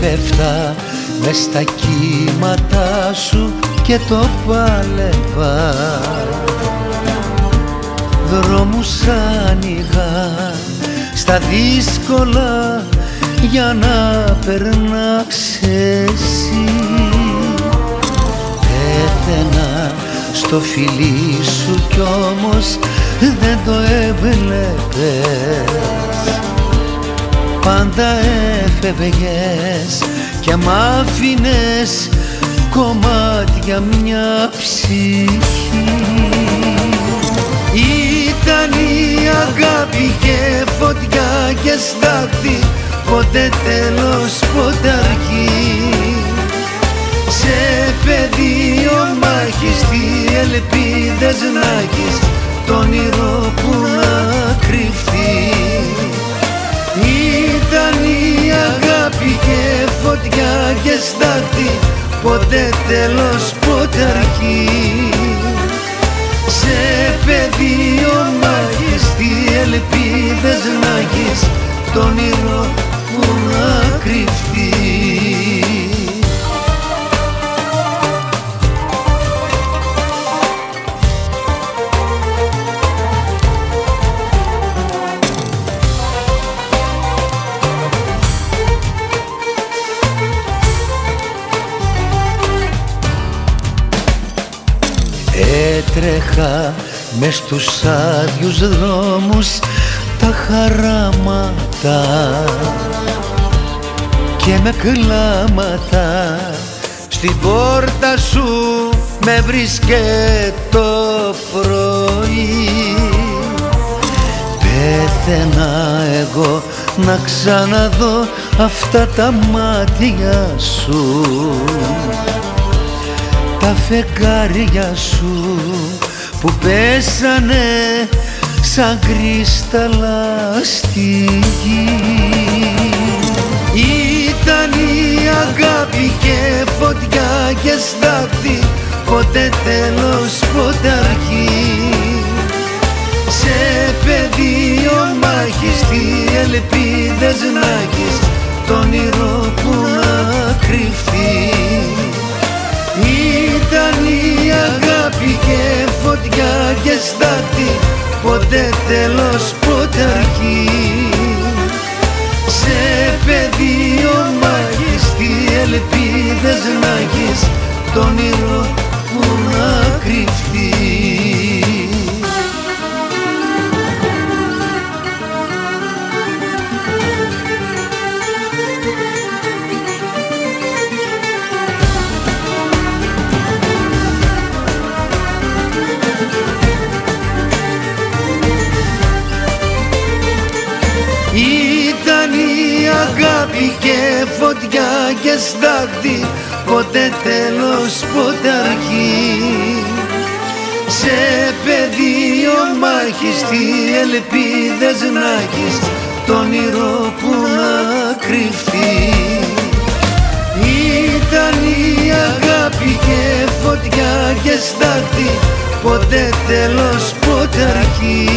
μες στα κύματα σου και το πάλευα. Δρόμους άνοιγα στα δύσκολα για να περνάς εσύ Πέθαινα στο φιλί σου κι όμως δεν το έβλεπες. Πάντα έφευγες και μ' άφηνες κομμάτια μια ψυχή. Ήταν η αγάπη και φωτιά και στάχτη ποτέ τέλος ποτέ αρχή. Σε πεδίο μάχης τι ελπίδες να έχεις φωτιά και στάχτη ποτέ τέλος ποτέ αρχή. Σε πεδίο μάχης τι ελπίδες να έχεις το όνειρο που να κρυφτείς Έτρεχα μες στους άδειους δρόμους τα χαράματα και με κλάματα. Στην πόρτα σου με βρίσκε το πρωί. Πέθαινα εγώ να ξαναδώ αυτά τα μάτια σου τα φεγγάρια σου που πέσανε σαν κρύσταλλα στη γη. Ήταν η αγάπη και φωτιά και στάχτη ποτέ τέλος ποτέ αρχή. Σε πεδίο μάχης τι ελπίδες να έχεις τέλος ποτέ αρχή Σε πεδίο μάχης τι ελπίδες να έχεις το όνειρο που να κρυφτείς αγάπη και φωτιά και στάχτη ποτέ τέλος ποτέ αρχή. Σε πεδίο μάχης τι ελπίδες να έχεις το όνειρο που να κρυφτεί. Ήταν η αγάπη και φωτιά και στάχτη ποτέ τέλος ποτέ αρχή